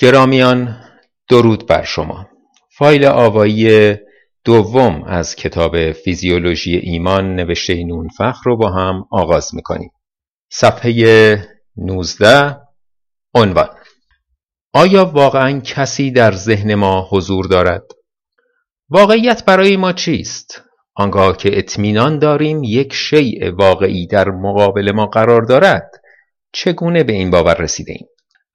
گرامیان درود بر شما فایل آوایی دوم از کتاب فیزیولوژی ایمان نوشته نونفخ رو با هم آغاز می‌کنیم صفحه 19 عنوان آیا واقعا کسی در ذهن ما حضور دارد؟ واقعیت برای ما چیست؟ آنگاه که اطمینان داریم یک شیء واقعی در مقابل ما قرار دارد چگونه به این باور رسیده ایم؟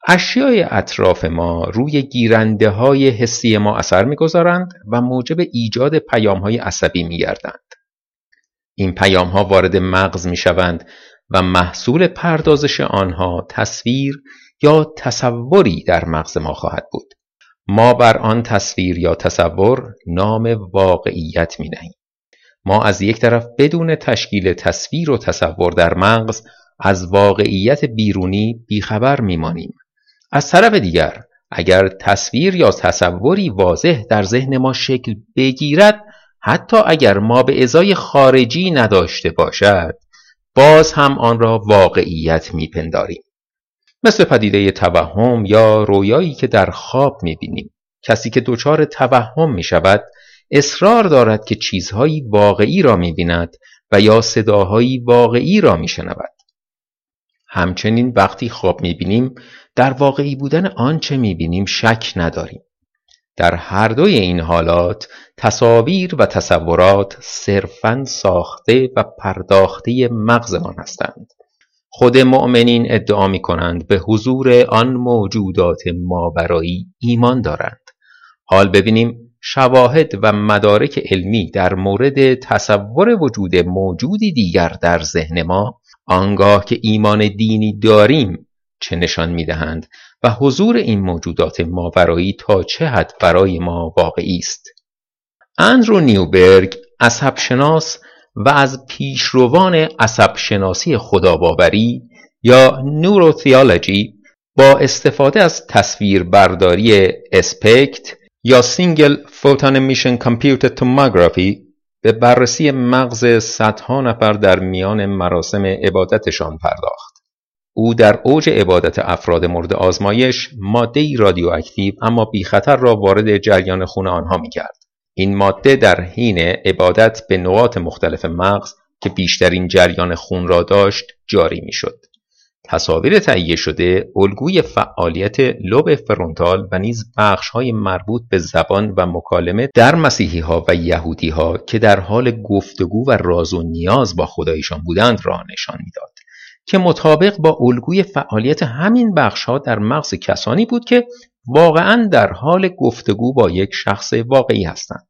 اشیای اطراف ما روی گیرنده های حسی ما اثر می‌گذارند و موجب ایجاد پیام های عصبی میگردند. این پیام ها وارد مغز می شوند و محصول پردازش آنها تصویر یا تصوری در مغز ما خواهد بود. ما بر آن تصویر یا تصور نام واقعیت می نهیم. ما از یک طرف بدون تشکیل تصویر و تصور در مغز از واقعیت بیرونی بیخبر میمانیم از طرف دیگر اگر تصویر یا تصوری واضح در ذهن ما شکل بگیرد حتی اگر ما به ازای خارجی نداشته باشد باز هم آن را واقعیت میپنداریم. مثل پدیده توهم یا رویایی که در خواب می‌بینیم. کسی که دچار توهم می‌شود اصرار دارد که چیزهایی واقعی را می‌بیند و یا صداهایی واقعی را میشنود. همچنین وقتی خواب می‌بینیم در واقعی بودن آنچه می‌بینیم شک نداریم. در هر دوی این حالات تصاویر و تصورات صرفا ساخته و پرداخته مغزمان هستند. خود مؤمنین ادعا می کنند به حضور آن موجودات ماورایی ایمان دارند. حال ببینیم شواهد و مدارک علمی در مورد تصور وجود موجودی دیگر در ذهن ما آنگاه که ایمان دینی داریم چه نشان می‌دهند و حضور این موجودات ماورایی تا چه حد برای ما واقعی است اندرو نیوبرگ عصب‌شناس و از پیشروان عصب‌شناسی خداباوری یا neurotheology با استفاده از تصویربرداری SPECT یا single photon emission computer tomography به بررسی مغز صدها نفر در میان مراسم عبادتشان پرداخت. او در اوج عبادت افراد مورد آزمایش ماده رادیواکتیو اما بی خطر را وارد جریان خون آنها می کرد. این ماده در حین عبادت به نقاط مختلف مغز که بیشترین جریان خون را داشت جاری می شد. تصاویر تهیه شده الگوی فعالیت لوب فرونتال و نیز های مربوط به زبان و مکالمه در مسیحی ها و یهودی ها که در حال گفتگو و راز و نیاز با خدایشان بودند را نشان می‌داد که مطابق با الگوی فعالیت همین ها در مغز کسانی بود که واقعا در حال گفتگو با یک شخص واقعی هستند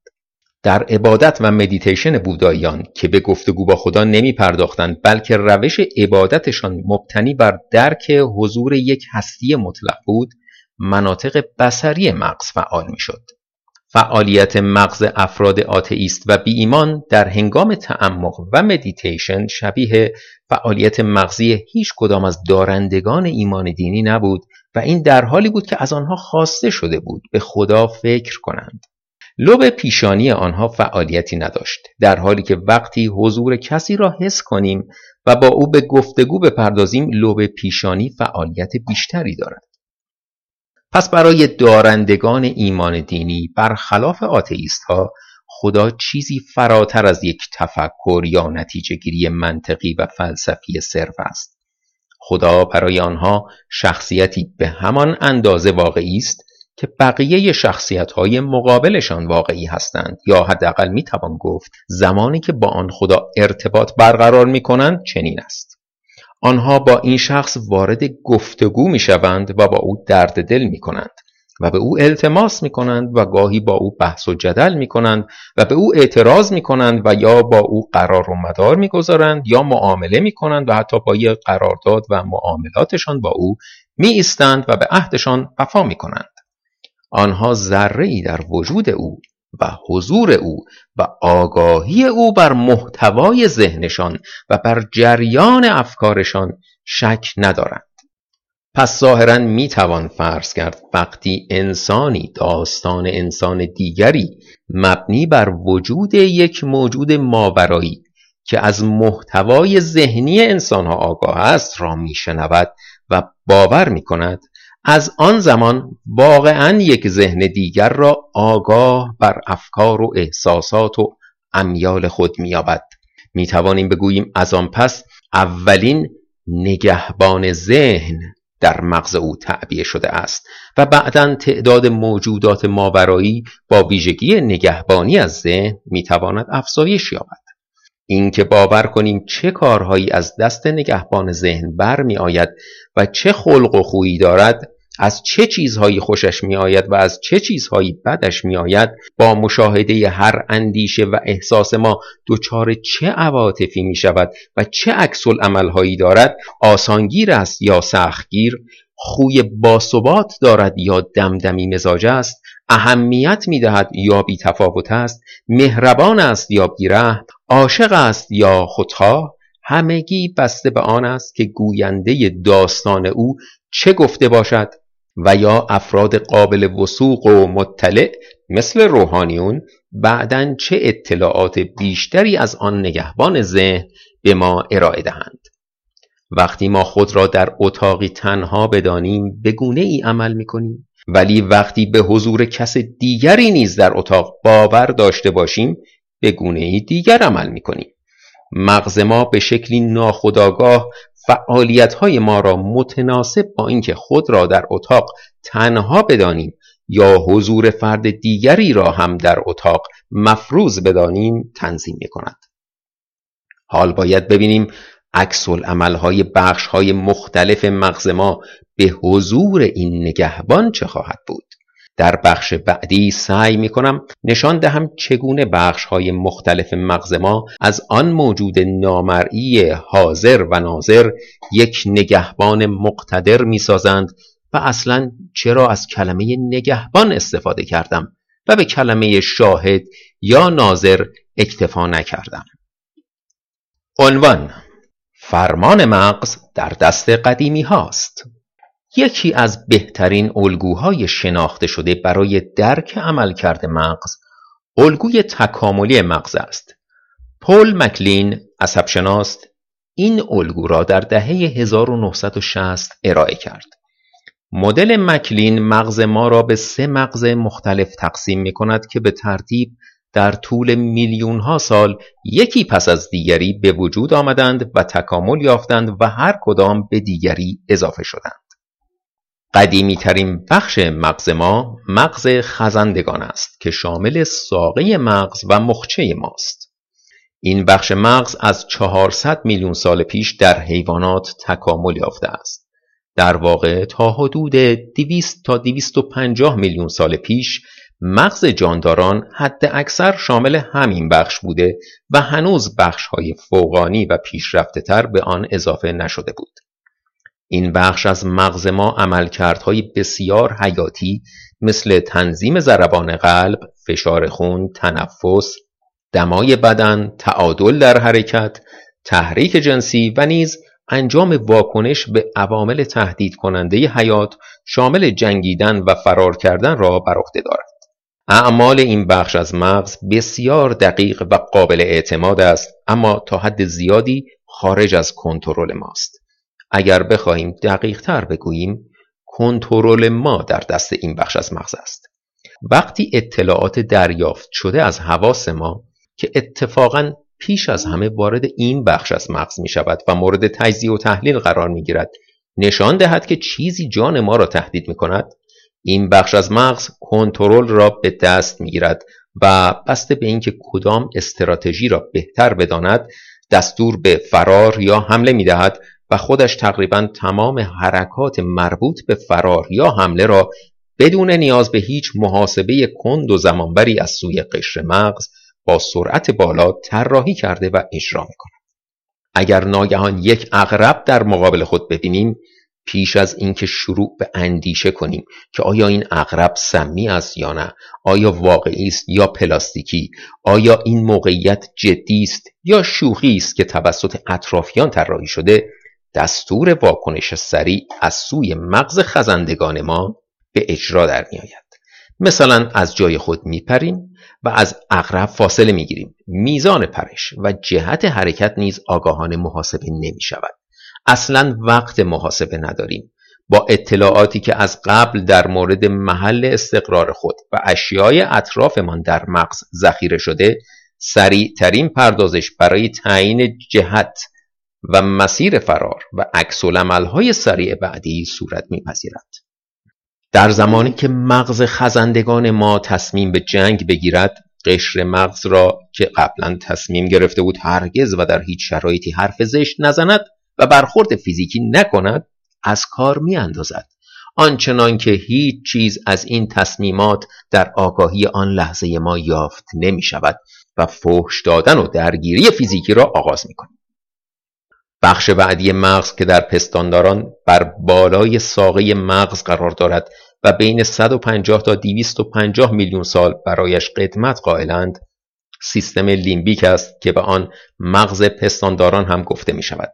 در عبادت و مدیتیشن بوداییان که به گفتگو با خدا نمی پرداختند بلکه روش عبادتشان مبتنی بر درک حضور یک هستی مطلق بود مناطق بصری مغز فعال می شد. فعالیت مغز افراد آتئیست و بی ایمان در هنگام تعمق و مدیتیشن شبیه فعالیت مغزی هیچ کدام از دارندگان ایمان دینی نبود و این در حالی بود که از آنها خواسته شده بود به خدا فکر کنند. لب پیشانی آنها فعالیتی نداشت در حالی که وقتی حضور کسی را حس کنیم و با او به گفتگو بپردازیم لب پیشانی فعالیت بیشتری دارد پس برای دارندگان ایمان دینی برخلاف آتئیست ها خدا چیزی فراتر از یک تفکر یا نتیجه گیری منطقی و فلسفی صرف است. خدا برای آنها شخصیتی به همان اندازه واقعی است که بقیه شخصیت های مقابلشان واقعی هستند یا حداقل می توان گفت زمانی که با آن خدا ارتباط برقرار می کنند چنین است. آنها با این شخص وارد گفتگو می شوند و با او درد دل می کنند و به او التماس می کنند و گاهی با او بحث و جدل می کنند و به او اعتراض می کنند و یا با او قرار و مدار می گذارند یا معامله می کنند و حتی با قرارداد و معاملاتشان با او می ایستند و به عهدشان وفا می کنند آنها ذره ای در وجود او و حضور او و آگاهی او بر محتوای ذهنشان و بر جریان افکارشان شک ندارند پس ظاهرا می توان فرض کرد وقتی انسانی داستان انسان دیگری مبنی بر وجود یک موجود ماورایی که از محتوای ذهنی انسانها آگاه است را میشنود و باور می کند از آن زمان واقعا یک ذهن دیگر را آگاه بر افکار و احساسات و امیال خود مییابد. می‌توانیم بگوییم از آن پس اولین نگهبان ذهن در مغز او تعبیه شده است و بعدا تعداد موجودات ماورایی با ویژگی نگهبانی از ذهن می‌تواند افزایش یابد. اینکه باور کنیم چه کارهایی از دست نگهبان ذهن برمی آید و چه خلق و خویی دارد از چه چیزهایی خوشش می آید و از چه چیزهایی بدش می آید با مشاهده هر اندیشه و احساس ما دچار چه عواطفی می شود و چه عکس عملهایی دارد آسانگیر است یا سختگیر؟ خوی باثبات دارد یا دمدمی مزاج است؟ اهمیت می دهد یا بی تفاوت است؟ مهربان است یا بیره عاشق است یا خودخواه؟ همگی بسته به آن است که گوینده داستان او چه گفته باشد؟ و یا افراد قابل وسوق و مطلع مثل روحانیون بعدا چه اطلاعات بیشتری از آن نگهبان ذهن به ما ارائه دهند. وقتی ما خود را در اتاقی تنها بدانیم به گونه ای عمل می کنیم ولی وقتی به حضور کس دیگری نیز در اتاق باور داشته باشیم به گونه ای دیگر عمل می کنیم مغز ما به شکلی ناخودآگاه فعالیت های ما را متناسب با اینکه خود را در اتاق تنها بدانیم یا حضور فرد دیگری را هم در اتاق مفروض بدانیم تنظیم می کند. حال باید ببینیم عکس های بخش های مختلف مغز ما به حضور این نگهبان چه خواهد بود در بخش بعدی سعی می کنم نشان دهم چگونه بخش های مختلف مغز ما از آن موجود نامرئی حاضر و ناظر یک نگهبان مقتدر می سازند و اصلا چرا از کلمه نگهبان استفاده کردم و به کلمه شاهد یا ناظر اکتفا نکردم. عنوان فرمان مغز در دست قدیمی هاست. یکی از بهترین الگوهای شناخته شده برای درک عملکرد مغز الگوی تکاملی مغز است پل مکلین عصبشناس این الگو را در دهه 1960 ارائه کرد مدل مکلین مغز ما را به سه مغز مختلف تقسیم می کند که به ترتیب در طول میلیون ها سال یکی پس از دیگری به وجود آمدند و تکامل یافتند و هر کدام به دیگری اضافه شدند. قدیمی ترین بخش مغز ما مغز خزندگان است که شامل ساقه مغز و مخچه ماست. این بخش مغز از 400 میلیون سال پیش در حیوانات تکامل یافته است. در واقع تا حدود 200 تا 250 میلیون سال پیش مغز جانداران حد اکثر شامل همین بخش بوده و هنوز بخش های فوقانی و پیشرفته تر به آن اضافه نشده بود. این بخش از مغز ما عملکردهای بسیار حیاتی مثل تنظیم ضربان قلب، فشار خون، تنفس، دمای بدن، تعادل در حرکت، تحریک جنسی و نیز انجام واکنش به عوامل تهدید کننده حیات شامل جنگیدن و فرار کردن را بر عهده دارد. اعمال این بخش از مغز بسیار دقیق و قابل اعتماد است اما تا حد زیادی خارج از کنترل ماست اگر بخواهیم دقیق تر بگوییم کنترل ما در دست این بخش از مغز است. وقتی اطلاعات دریافت شده از حواس ما که اتفاقا پیش از همه وارد این بخش از مغز می شود و مورد تجزیه و تحلیل قرار می گیرد نشان دهد که چیزی جان ما را تهدید می کند این بخش از مغز کنترل را به دست می‌گیرد و بسته به اینکه کدام استراتژی را بهتر بداند دستور به فرار یا حمله می دهد و خودش تقریبا تمام حرکات مربوط به فرار یا حمله را بدون نیاز به هیچ محاسبه کند و زمانبری از سوی قشر مغز با سرعت بالا طراحی کرده و اجرا می کند. اگر ناگهان یک اغرب در مقابل خود ببینیم پیش از اینکه شروع به اندیشه کنیم که آیا این اغرب سمی است یا نه آیا واقعی است یا پلاستیکی آیا این موقعیت جدی است یا شوخی است که توسط اطرافیان طراحی شده دستور واکنش سریع از سوی مغز خزندگان ما به اجرا در می آید. مثلا از جای خود میپریم و از اغرب فاصله می‌گیریم. میزان پرش و جهت حرکت نیز آگاهانه محاسبه نمی شود اصلا وقت محاسبه نداریم. با اطلاعاتی که از قبل در مورد محل استقرار خود و اشیای اطرافمان در مغز ذخیره شده سریعترین پردازش برای تعیین جهت و مسیر فرار و عکس های سریع بعدی صورت میپذیرد. در زمانی که مغز خزندگان ما تصمیم به جنگ بگیرد قشر مغز را که قبلا تصمیم گرفته بود هرگز و در هیچ شرایطی حرف زشت نزند و برخورد فیزیکی نکند از کار می اندازد. آنچنان که هیچ چیز از این تصمیمات در آگاهی آن لحظه ما یافت نمی شود و فحش دادن و درگیری فیزیکی را آغاز می کنیم. بخش بعدی مغز که در پستانداران بر بالای ساقه مغز قرار دارد و بین 150 تا 250 میلیون سال برایش قدمت قائلند سیستم لیمبیک است که به آن مغز پستانداران هم گفته می شود.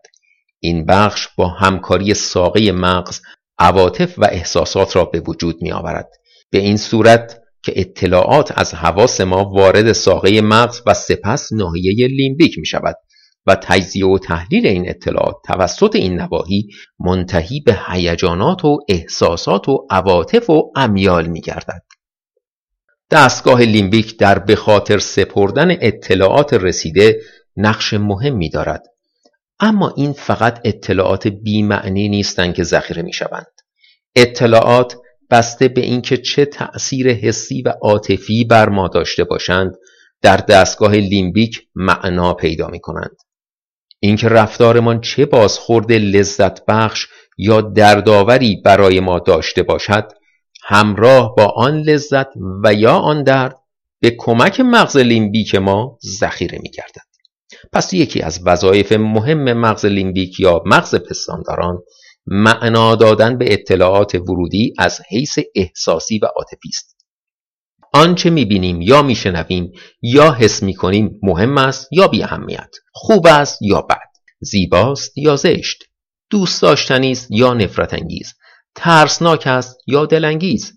این بخش با همکاری ساقه مغز عواطف و احساسات را به وجود می آورد. به این صورت که اطلاعات از حواس ما وارد ساقه مغز و سپس ناحیه لیمبیک می شود و تجزیه و تحلیل این اطلاعات توسط این نواحی منتهی به هیجانات و احساسات و عواطف و امیال می گردد. دستگاه لیمبیک در به خاطر سپردن اطلاعات رسیده نقش مهمی دارد اما این فقط اطلاعات بیمعنی نیستند که ذخیره می شوند. اطلاعات بسته به اینکه چه تأثیر حسی و عاطفی بر ما داشته باشند در دستگاه لیمبیک معنا پیدا می کنند. اینکه رفتارمان چه بازخورد لذت بخش یا دردآوری برای ما داشته باشد همراه با آن لذت و یا آن درد به کمک مغز لیمبیک ما ذخیره می گردد. پس یکی از وظایف مهم مغز لیمبیک یا مغز پستانداران معنا دادن به اطلاعات ورودی از حیث احساسی و عاطفی است آنچه می‌بینیم یا میشنویم یا حس می‌کنیم مهم است یا بی اهمیت خوب است یا بد زیباست یا زشت دوست داشتنی است یا نفرت انگیز ترسناک است یا دلانگیز.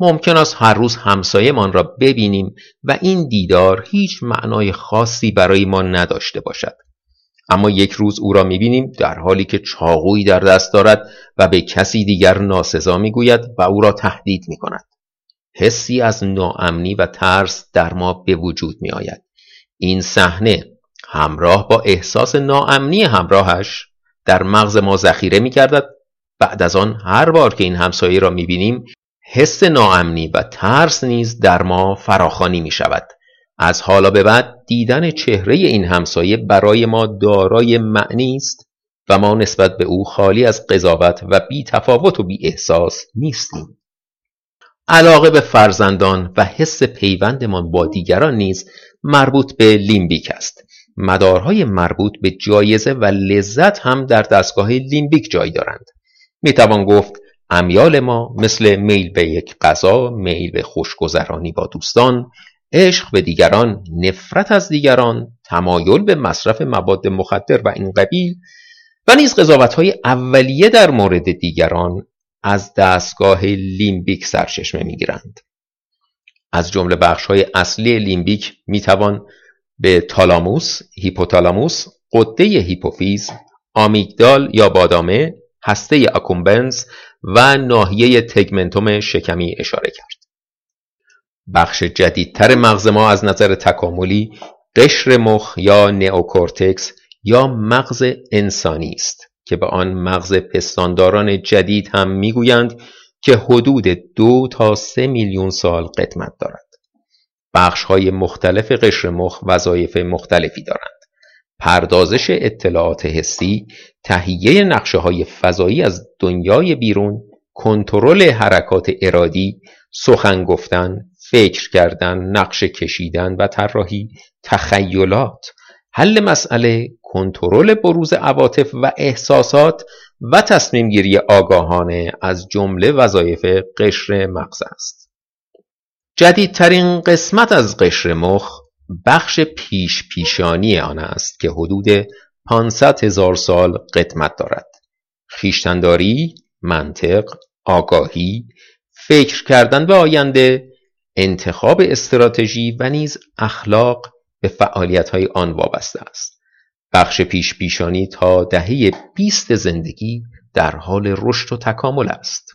ممکن است هر روز همسایهمان را ببینیم و این دیدار هیچ معنای خاصی برای ما نداشته باشد. اما یک روز او را می‌بینیم در حالی که چاقویی در دست دارد و به کسی دیگر ناسزا می‌گوید و او را تهدید می‌کند. حسی از ناامنی و ترس در ما به وجود می آید. این صحنه همراه با احساس ناامنی همراهش در مغز ما ذخیره می کردد بعد از آن هر بار که این همسایه را می بینیم حس ناامنی و ترس نیز در ما فراخانی می شود از حالا به بعد دیدن چهره این همسایه برای ما دارای معنی است و ما نسبت به او خالی از قضاوت و بی تفاوت و بی احساس نیستیم. علاقه به فرزندان و حس پیوندمان با دیگران نیز مربوط به لیمبیک است. مدارهای مربوط به جایزه و لذت هم در دستگاه لیمبیک جای دارند. می‌توان گفت امیال ما مثل میل به یک غذا میل به خوشگذرانی با دوستان عشق به دیگران نفرت از دیگران تمایل به مصرف مواد مخدر و این قبیل و نیز های اولیه در مورد دیگران از دستگاه لیمبیک سرچشمه می‌گیرند از جمله های اصلی لیمبیک می‌توان به تالاموس، هیپوتالاموس، غده هیپوفیز، آمیگدال یا بادامه، هسته اکومبنز و ناحیه تگمنتوم شکمی اشاره کرد. بخش جدیدتر مغز ما از نظر تکاملی قشر مخ یا نئوکورتکس یا مغز انسانی است که به آن مغز پستانداران جدید هم می‌گویند که حدود دو تا سه میلیون سال قدمت دارد. بخش های مختلف قشر مخ وظایف مختلفی دارند. پردازش اطلاعات حسی، تهیه نقشه های فضایی از دنیای بیرون، کنترل حرکات ارادی، سخن گفتن، فکر کردن، نقشه کشیدن و طراحی، تخیلات، حل مسئله، کنترل بروز عواطف و احساسات و تصمیم گیری آگاهانه از جمله وظایف قشر مغز است. جدیدترین قسمت از قشر مخ بخش پیش پیشانی آن است که حدود 500 هزار سال قدمت دارد. خیشتنداری، منطق، آگاهی، فکر کردن به آینده، انتخاب استراتژی و نیز اخلاق به فعالیت های آن وابسته است. بخش پیش پیشانی تا دهه 20 زندگی در حال رشد و تکامل است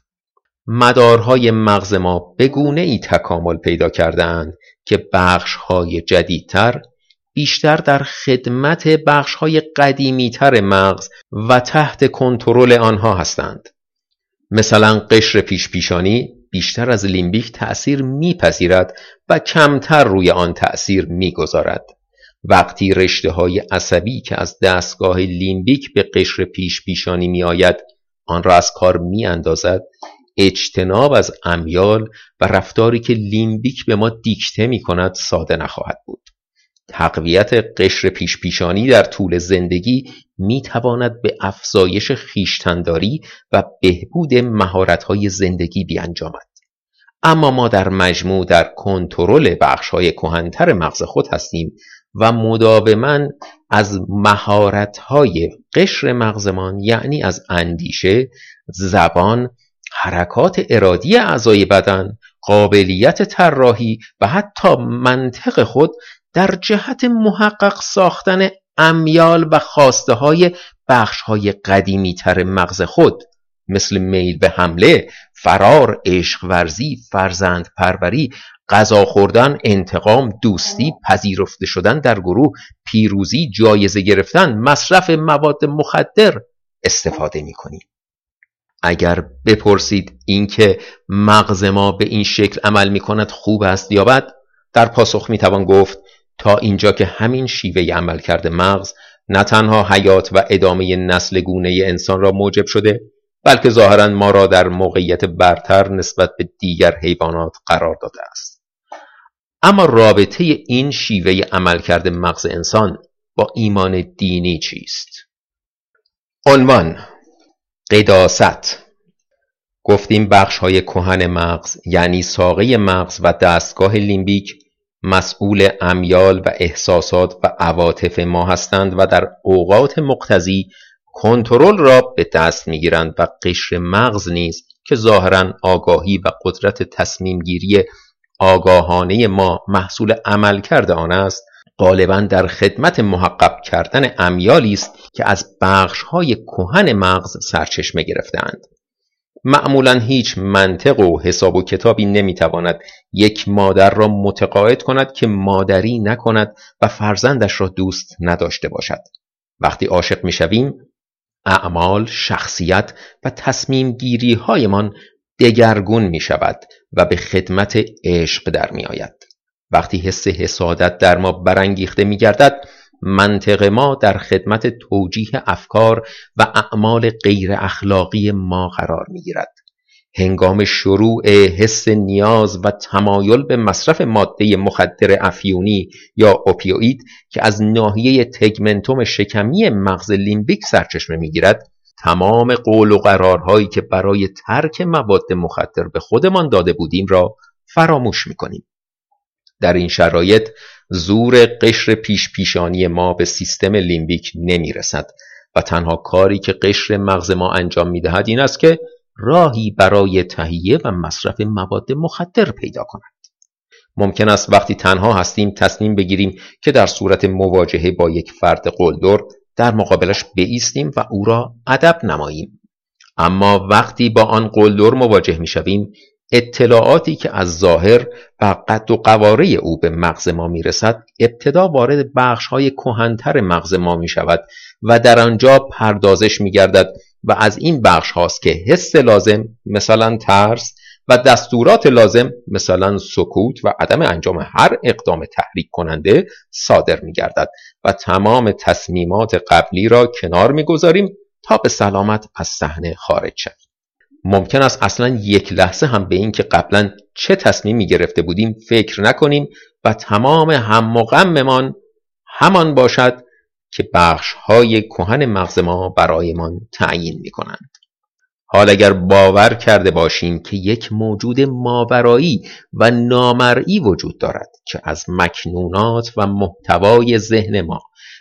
مدارهای مغز ما به گونه ای تکامل پیدا کردهاند که بخشهای جدیدتر بیشتر در خدمت بخشهای قدیمیتر مغز و تحت کنترل آنها هستند مثلا قشر پیش پیشانی بیشتر از لیمبیک تأثیر میپذیرد و کمتر روی آن تأثیر می‌گذارد. وقتی رشته های عصبی که از دستگاه لیمبیک به قشر پیش پیشانی می آید آن را از کار می اندازد اجتناب از امیال و رفتاری که لیمبیک به ما دیکته می کند ساده نخواهد بود. تقویت قشر پیش پیشانی در طول زندگی می تواند به افزایش خیشتنداری و بهبود مهارت‌های زندگی بیانجامد. اما ما در مجموع در کنترل بخش‌های کهنتر مغز خود هستیم و مداوما از مهارت‌های قشر مغزمان یعنی از اندیشه، زبان، حرکات ارادی اعضای بدن، قابلیت طراحی و حتی منطق خود در جهت محقق ساختن امیال و خواسته های بخش های قدیمی تر مغز خود مثل میل به حمله، فرار، عشق ورزی، فرزند پروری، غذا خوردن، انتقام، دوستی، پذیرفته شدن در گروه، پیروزی، جایزه گرفتن، مصرف مواد مخدر استفاده می کنیم. اگر بپرسید اینکه مغز ما به این شکل عمل می کند خوب است یا بد در پاسخ می توان گفت تا اینجا که همین شیوه عمل کرده مغز نه تنها حیات و ادامه نسل گونه انسان را موجب شده بلکه ظاهرا ما را در موقعیت برتر نسبت به دیگر حیوانات قرار داده است. اما رابطه این شیوه عملکرد مغز انسان با ایمان دینی چیست؟ عنوان قداست. گفتیم بخش های کهن مغز یعنی ساقه مغز و دستگاه لیمبیک مسئول امیال و احساسات و عواطف ما هستند و در اوقات مقتضی کنترل را به دست می‌گیرند و قشر مغز نیز که ظاهرا آگاهی و قدرت تصمیم گیری آگاهانه ما محصول عمل کرده آن است غالبا در خدمت محقق کردن امیالی است که از بخشهای کهن مغز سرچشمه گرفتهاند. معمولا هیچ منطق و حساب و کتابی نمی‌تواند یک مادر را متقاعد کند که مادری نکند و فرزندش را دوست نداشته باشد وقتی عاشق می‌شویم اعمال، شخصیت و تصمیم گیری هایمان دگرگون می شود و به خدمت عشق در می آید. وقتی حس حسادت در ما برانگیخته می گردد منطق ما در خدمت توجیه افکار و اعمال غیر اخلاقی ما قرار می گیرد. هنگام شروع حس نیاز و تمایل به مصرف ماده مخدر افیونی یا اوپیوید که از ناحیه تگمنتوم شکمی مغز لیمبیک سرچشمه می‌گیرد تمام قول و قرارهایی که برای ترک مواد مخدر به خودمان داده بودیم را فراموش می‌کنیم در این شرایط زور قشر پیش پیشانی ما به سیستم لیمبیک نمی‌رسد و تنها کاری که قشر مغز ما انجام می‌دهد این است که راهی برای تهیه و مصرف مواد مخدر پیدا کند. ممکن است وقتی تنها هستیم تصمیم بگیریم که در صورت مواجهه با یک فرد قلدر در مقابلش بیستیم و او را ادب نماییم. اما وقتی با آن قلدر مواجه می شویم اطلاعاتی که از ظاهر و قد و قواره او به مغز ما می رسد ابتدا وارد بخش های کهنتر مغز ما می شود و در آنجا پردازش می گردد و از این بخش هاست که حس لازم مثلا ترس و دستورات لازم مثلا سکوت و عدم انجام هر اقدام تحریک کننده صادر می گردد و تمام تصمیمات قبلی را کنار می گذاریم تا به سلامت از صحنه خارج شویم. ممکن است اصلا یک لحظه هم به این که قبلا چه تصمیمی گرفته بودیم فکر نکنیم و تمام هم و غممان همان باشد که بخش های کهن مغز ما برایمان تعیین می کنند. حال اگر باور کرده باشیم که یک موجود ماورایی و نامرئی وجود دارد که از مکنونات و محتوای ذهن ما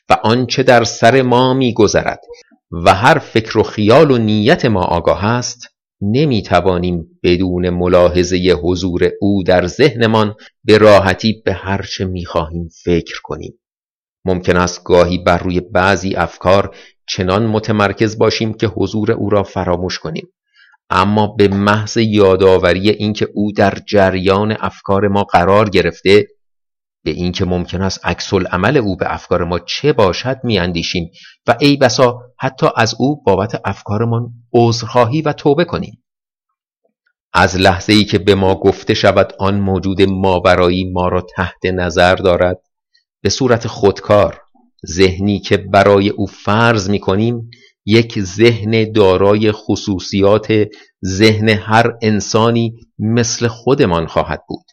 و آنچه در سر ما میگذرد و هر فکر و خیال و نیت ما آگاه است نمی توانیم بدون ملاحظه حضور او در ذهنمان به راحتی به هرچه می خواهیم فکر کنیم. ممکن است گاهی بر روی بعضی افکار چنان متمرکز باشیم که حضور او را فراموش کنیم. اما به محض یادآوری اینکه او در جریان افکار ما قرار گرفته به اینکه ممکن است عکس عمل او به افکار ما چه باشد میاندیشیم و ای بسا حتی از او بابت افکارمان عذرخواهی و توبه کنیم. از لحظه ای که به ما گفته شود آن موجود ماورایی ما را تحت نظر دارد به صورت خودکار ذهنی که برای او فرض می کنیم یک ذهن دارای خصوصیات ذهن هر انسانی مثل خودمان خواهد بود.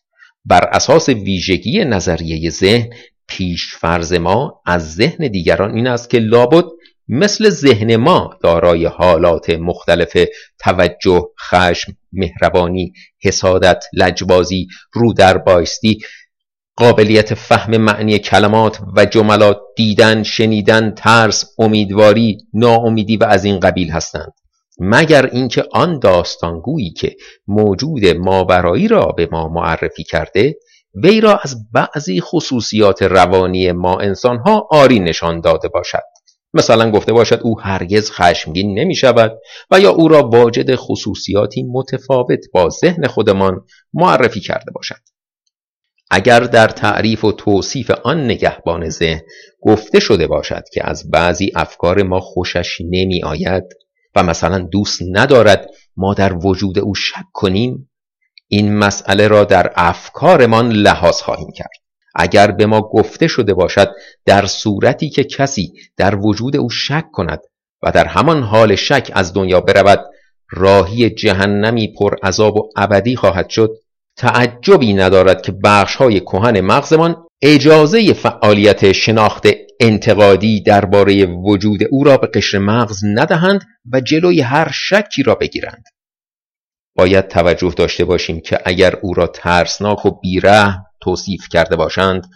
بر اساس ویژگی نظریه ذهن پیش فرض ما از ذهن دیگران این است که لابد مثل ذهن ما دارای حالات مختلف توجه، خشم، مهربانی، حسادت، لجبازی، رو در بایستی، قابلیت فهم معنی کلمات و جملات دیدن، شنیدن، ترس، امیدواری، ناامیدی و از این قبیل هستند. مگر اینکه آن داستانگویی که موجود ماورایی را به ما معرفی کرده وی را از بعضی خصوصیات روانی ما انسانها آری نشان داده باشد. مثلا گفته باشد او هرگز خشمگین نمی شود و یا او را واجد خصوصیاتی متفاوت با ذهن خودمان معرفی کرده باشد. اگر در تعریف و توصیف آن نگهبان ذهن گفته شده باشد که از بعضی افکار ما خوشش نمی آید و مثلا دوست ندارد ما در وجود او شک کنیم این مسئله را در افکارمان لحاظ خواهیم کرد. اگر به ما گفته شده باشد در صورتی که کسی در وجود او شک کند و در همان حال شک از دنیا برود راهی جهنمی پر عذاب و ابدی خواهد شد. تعجبی ندارد که بخش های کهن مغزمان اجازه فعالیت شناخت انتقادی درباره وجود او را به قشر مغز ندهند و جلوی هر شکی را بگیرند. باید توجه داشته باشیم که اگر او را ترسناک و بیره توصیف کرده باشند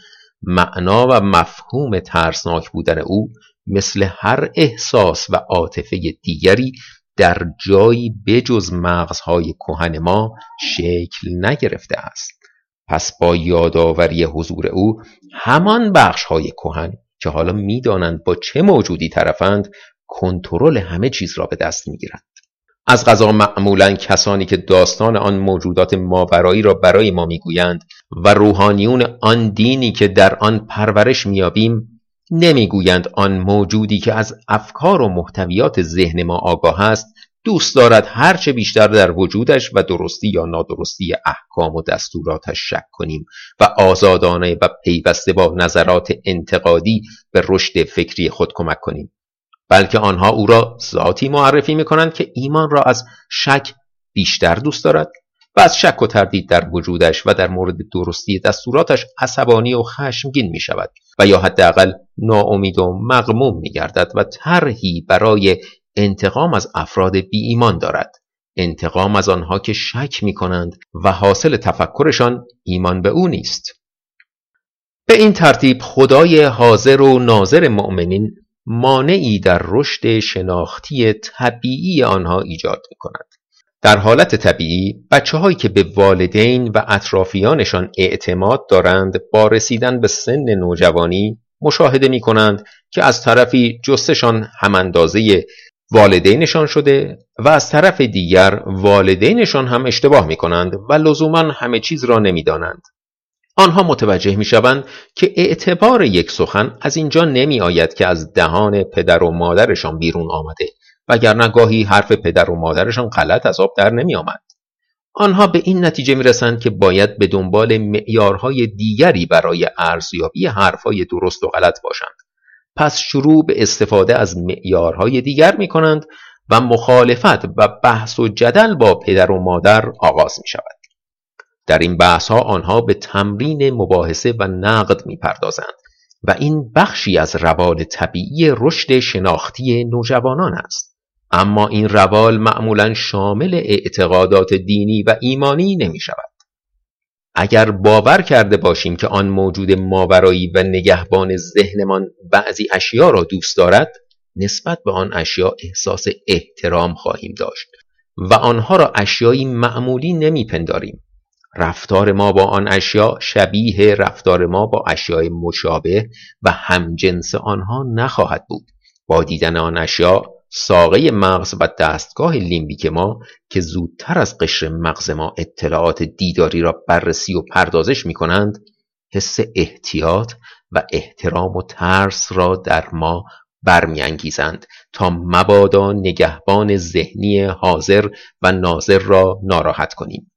معنا و مفهوم ترسناک بودن او مثل هر احساس و عاطفه دیگری در جایی بجز مغزهای کهن ما شکل نگرفته است. پس با یادآوری حضور او همان بخشهای کهن که حالا می‌دانند با چه موجودی طرفند کنترل همه چیز را به دست می‌گیرند. از غذا معمولا کسانی که داستان آن موجودات ماورایی را برای ما می‌گویند و روحانیون آن دینی که در آن پرورش میابیم نمی‌گویند آن موجودی که از افکار و محتویات ذهن ما آگاه است دوست دارد هرچه بیشتر در وجودش و درستی یا نادرستی احکام و دستوراتش شک کنیم و آزادانه و پیوسته با نظرات انتقادی به رشد فکری خود کمک کنیم. بلکه آنها او را ذاتی معرفی می کنند که ایمان را از شک بیشتر دوست دارد و از شک و تردید در وجودش و در مورد درستی دستوراتش عصبانی و خشمگین می شود و یا حداقل ناامید و مغموم می گردد و طرحی برای انتقام از افراد بی ایمان دارد انتقام از آنها که شک می کنند و حاصل تفکرشان ایمان به او نیست به این ترتیب خدای حاضر و ناظر مؤمنین مانعی در رشد شناختی طبیعی آنها ایجاد می کند. در حالت طبیعی بچه هایی که به والدین و اطرافیانشان اعتماد دارند با رسیدن به سن نوجوانی مشاهده می کنند که از طرفی جستشان هم اندازه والدینشان شده و از طرف دیگر والدینشان هم اشتباه می کنند و لزوما همه چیز را نمی دانند. آنها متوجه می شوند که اعتبار یک سخن از اینجا نمی آید که از دهان پدر و مادرشان بیرون آمده وگرنه گاهی حرف پدر و مادرشان غلط از آب در نمی آمد. آنها به این نتیجه می رسند که باید به دنبال معیارهای دیگری برای ارزیابی حرفهای درست و غلط باشند. پس شروع به استفاده از معیارهای دیگر می کنند و مخالفت و بحث و جدل با پدر و مادر آغاز می شود. در این بحث ها آنها به تمرین مباحثه و نقد می پردازند و این بخشی از روال طبیعی رشد شناختی نوجوانان است. اما این روال معمولا شامل اعتقادات دینی و ایمانی نمی شود. اگر باور کرده باشیم که آن موجود ماورایی و نگهبان ذهنمان بعضی اشیا را دوست دارد نسبت به آن اشیا احساس احترام خواهیم داشت و آنها را اشیایی معمولی نمیپنداریم. رفتار ما با آن اشیا شبیه رفتار ما با اشیای مشابه و همجنس آنها نخواهد بود. با دیدن آن اشیاء ساقه مغز و دستگاه لیمبیک ما که زودتر از قشر مغز ما اطلاعات دیداری را بررسی و پردازش می کنند حس احتیاط و احترام و ترس را در ما برمیانگیزند تا مبادا نگهبان ذهنی حاضر و ناظر را ناراحت کنیم.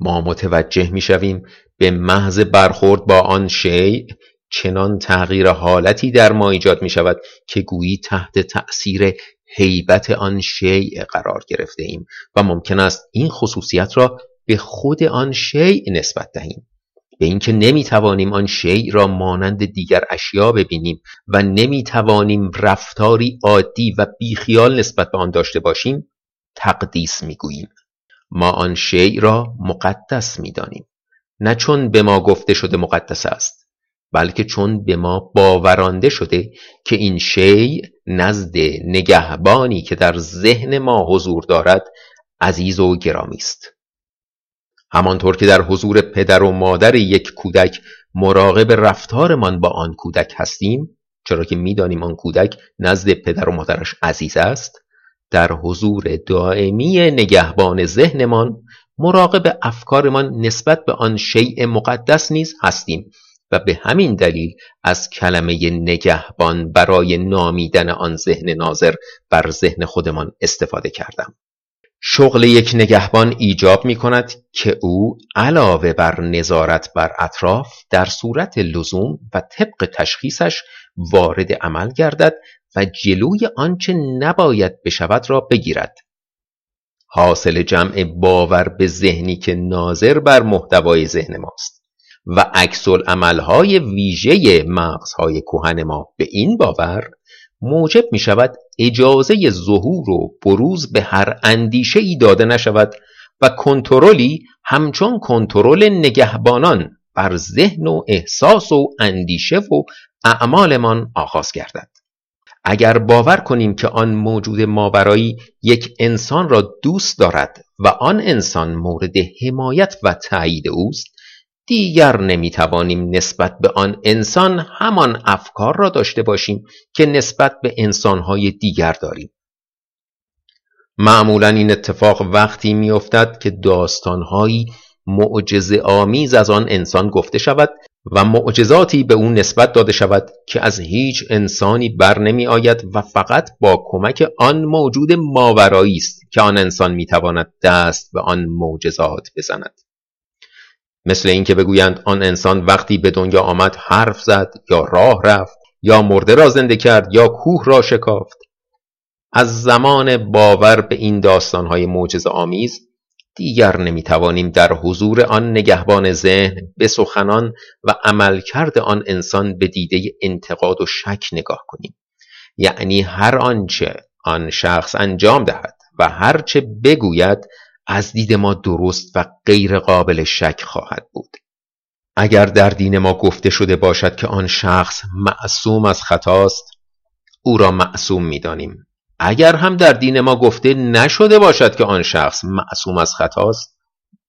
ما متوجه می‌شویم به محض برخورد با آن شیء چنان تغییر حالتی در ما ایجاد می شود که گویی تحت تأثیر حیبت آن شیء قرار گرفته ایم و ممکن است این خصوصیت را به خود آن شیء نسبت دهیم. به اینکه نمی‌توانیم آن شیء را مانند دیگر اشیا ببینیم و نمی‌توانیم رفتاری عادی و بیخیال نسبت به آن داشته باشیم تقدیس می‌گوییم. ما آن شیء را مقدس می‌دانیم. نه چون به ما گفته شده مقدس است. بلکه چون به ما باورانده شده که این شیء نزد نگهبانی که در ذهن ما حضور دارد عزیز و گرامی است. همانطور که در حضور پدر و مادر یک کودک مراقب رفتارمان با آن کودک هستیم چرا که می‌دانیم آن کودک نزد پدر و مادرش عزیز است در حضور دائمی نگهبان ذهنمان مراقب افکارمان نسبت به آن شیء مقدس نیز هستیم. و به همین دلیل از کلمه نگهبان برای نامیدن آن ذهن ناظر بر ذهن خودمان استفاده کردم. شغل یک نگهبان ایجاب می کند که او علاوه بر نظارت بر اطراف در صورت لزوم و طبق تشخیصش وارد عمل گردد و جلوی آنچه نباید بشود را بگیرد. حاصل جمع باور به ذهنی که ناظر بر محتوای ذهن ماست. و عکس عملهای ویژه مغزهای کهن ما به این باور موجب می شود اجازه ظهور و بروز به هر اندیشه ای داده نشود و کنترلی همچون کنترل نگهبانان بر ذهن و احساس و اندیشه و اعمالمان آغاز گردد. اگر باور کنیم که آن موجود ماورایی یک انسان را دوست دارد و آن انسان مورد حمایت و تایید اوست دیگر نمی‌توانیم نسبت به آن انسان همان افکار را داشته باشیم که نسبت به انسانهای دیگر داریم. معمولا این اتفاق وقتی میافتد که داستانهایی معجزه آمیز از آن انسان گفته شود و معجزاتی به او نسبت داده شود که از هیچ انسانی بر نمی آید و فقط با کمک آن موجود ماورایی است که آن انسان می تواند دست به آن معجزات بزند. مثل اینکه بگویند آن انسان وقتی به دنیا آمد حرف زد یا راه رفت یا مرده را زنده کرد یا کوه را شکافت. از زمان باور به این داستانهای معجزه آمیز دیگر نمی‌توانیم در حضور آن نگهبان ذهن به سخنان و عملکرد آن انسان به دیده انتقاد و شک نگاه کنیم. یعنی هر آنچه آن شخص انجام دهد و هرچه بگوید از دید ما درست و غیر قابل شک خواهد بود. اگر در دین ما گفته شده باشد که آن شخص معصوم از خطاست او را معصوم می‌دانیم. اگر هم در دین ما گفته نشده باشد که آن شخص معصوم از خطاست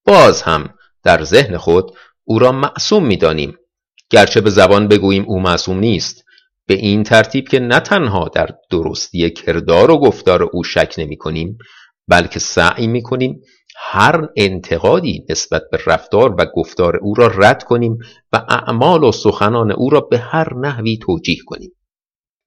باز هم در ذهن خود او را معصوم می‌دانیم. گرچه به زبان بگوییم او معصوم نیست به این ترتیب که نه تنها در درستی کردار و گفتار او شک نمی کنیم بلکه سعی می کنیم هر انتقادی نسبت به رفتار و گفتار او را رد کنیم و اعمال و سخنان او را به هر نحوی توجیه کنیم.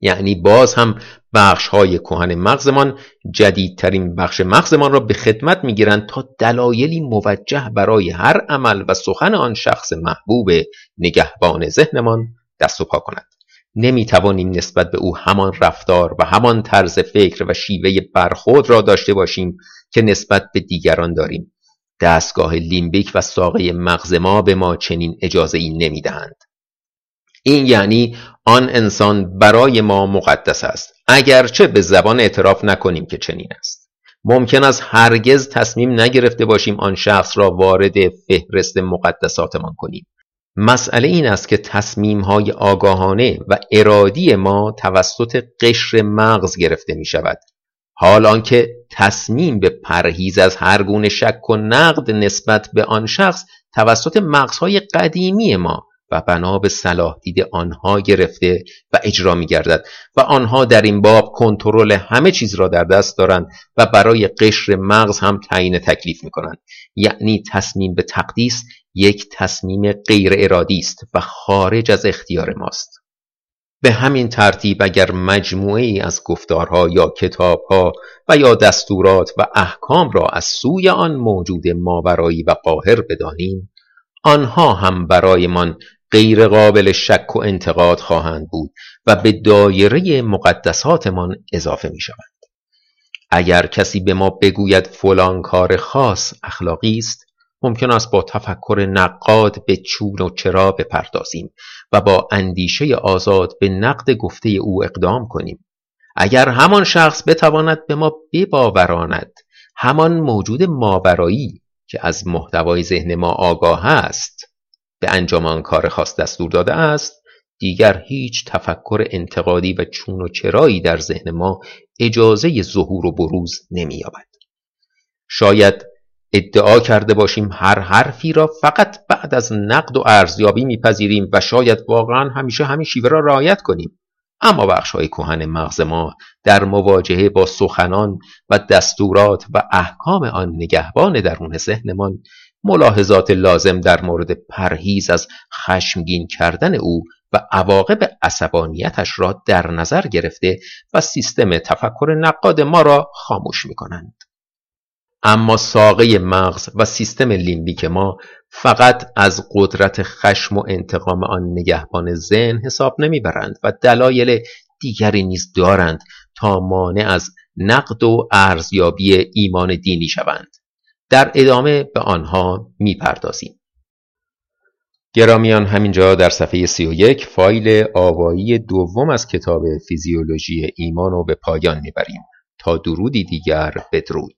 یعنی باز هم بخش های کهن مغزمان جدیدترین بخش مغزمان را به خدمت می‌گیرند تا دلایلی موجه برای هر عمل و سخن آن شخص محبوب نگهبان ذهنمان دست و پا کند. نمی توانیم نسبت به او همان رفتار و همان طرز فکر و شیوه برخورد را داشته باشیم که نسبت به دیگران داریم. دستگاه لیمبیک و ساقه مغز ما به ما چنین اجازه ای نمی دهند. این یعنی آن انسان برای ما مقدس است. اگرچه به زبان اعتراف نکنیم که چنین است. ممکن است هرگز تصمیم نگرفته باشیم آن شخص را وارد فهرست مقدساتمان کنیم. مسئله این است که تصمیم های آگاهانه و ارادی ما توسط قشر مغز گرفته می شود حال آنکه تصمیم به پرهیز از هر گونه شک و نقد نسبت به آن شخص توسط مغزهای قدیمی ما و بنا به صلاح دید آنها گرفته و اجرا می گردد و آنها در این باب کنترل همه چیز را در دست دارند و برای قشر مغز هم تعیین تکلیف می کنند یعنی تصمیم به تقدیس یک تصمیم غیر ارادی است و خارج از اختیار ماست به همین ترتیب اگر مجموعه ای از گفتارها یا کتابها و یا دستورات و احکام را از سوی آن موجود ماورایی و قاهر بدانیم آنها هم برایمان غیر قابل شک و انتقاد خواهند بود و به دایره مقدساتمان اضافه می شوند. اگر کسی به ما بگوید فلان کار خاص اخلاقی است ممکن است با تفکر نقاد به چون و چرا بپردازیم و با اندیشه آزاد به نقد گفته او اقدام کنیم. اگر همان شخص بتواند به ما بباوراند همان موجود ماورایی که از محتوای ذهن ما آگاه است به انجام آن کار خاص دستور داده است دیگر هیچ تفکر انتقادی و چون و چرایی در ذهن ما اجازه ظهور و بروز نمییابد. شاید ادعا کرده باشیم هر حرفی را فقط بعد از نقد و ارزیابی میپذیریم و شاید واقعا همیشه همین شیوه را رعایت کنیم اما بخش های کهن مغز ما در مواجهه با سخنان و دستورات و احکام آن نگهبان درون ذهنمان ملاحظات لازم در مورد پرهیز از خشمگین کردن او و عواقب عصبانیتش را در نظر گرفته و سیستم تفکر نقاد ما را خاموش می کنند. اما ساقه مغز و سیستم لیمبیک ما فقط از قدرت خشم و انتقام آن نگهبان ذهن حساب نمی‌برند و دلایل دیگری نیز دارند تا مانع از نقد و ارزیابی ایمان دینی شوند. در ادامه به آنها می‌پردازیم. گرامیان همینجا در صفحه 31 فایل آوایی دوم از کتاب فیزیولوژی ایمان رو به پایان می‌بریم. تا درودی دیگر بدرود.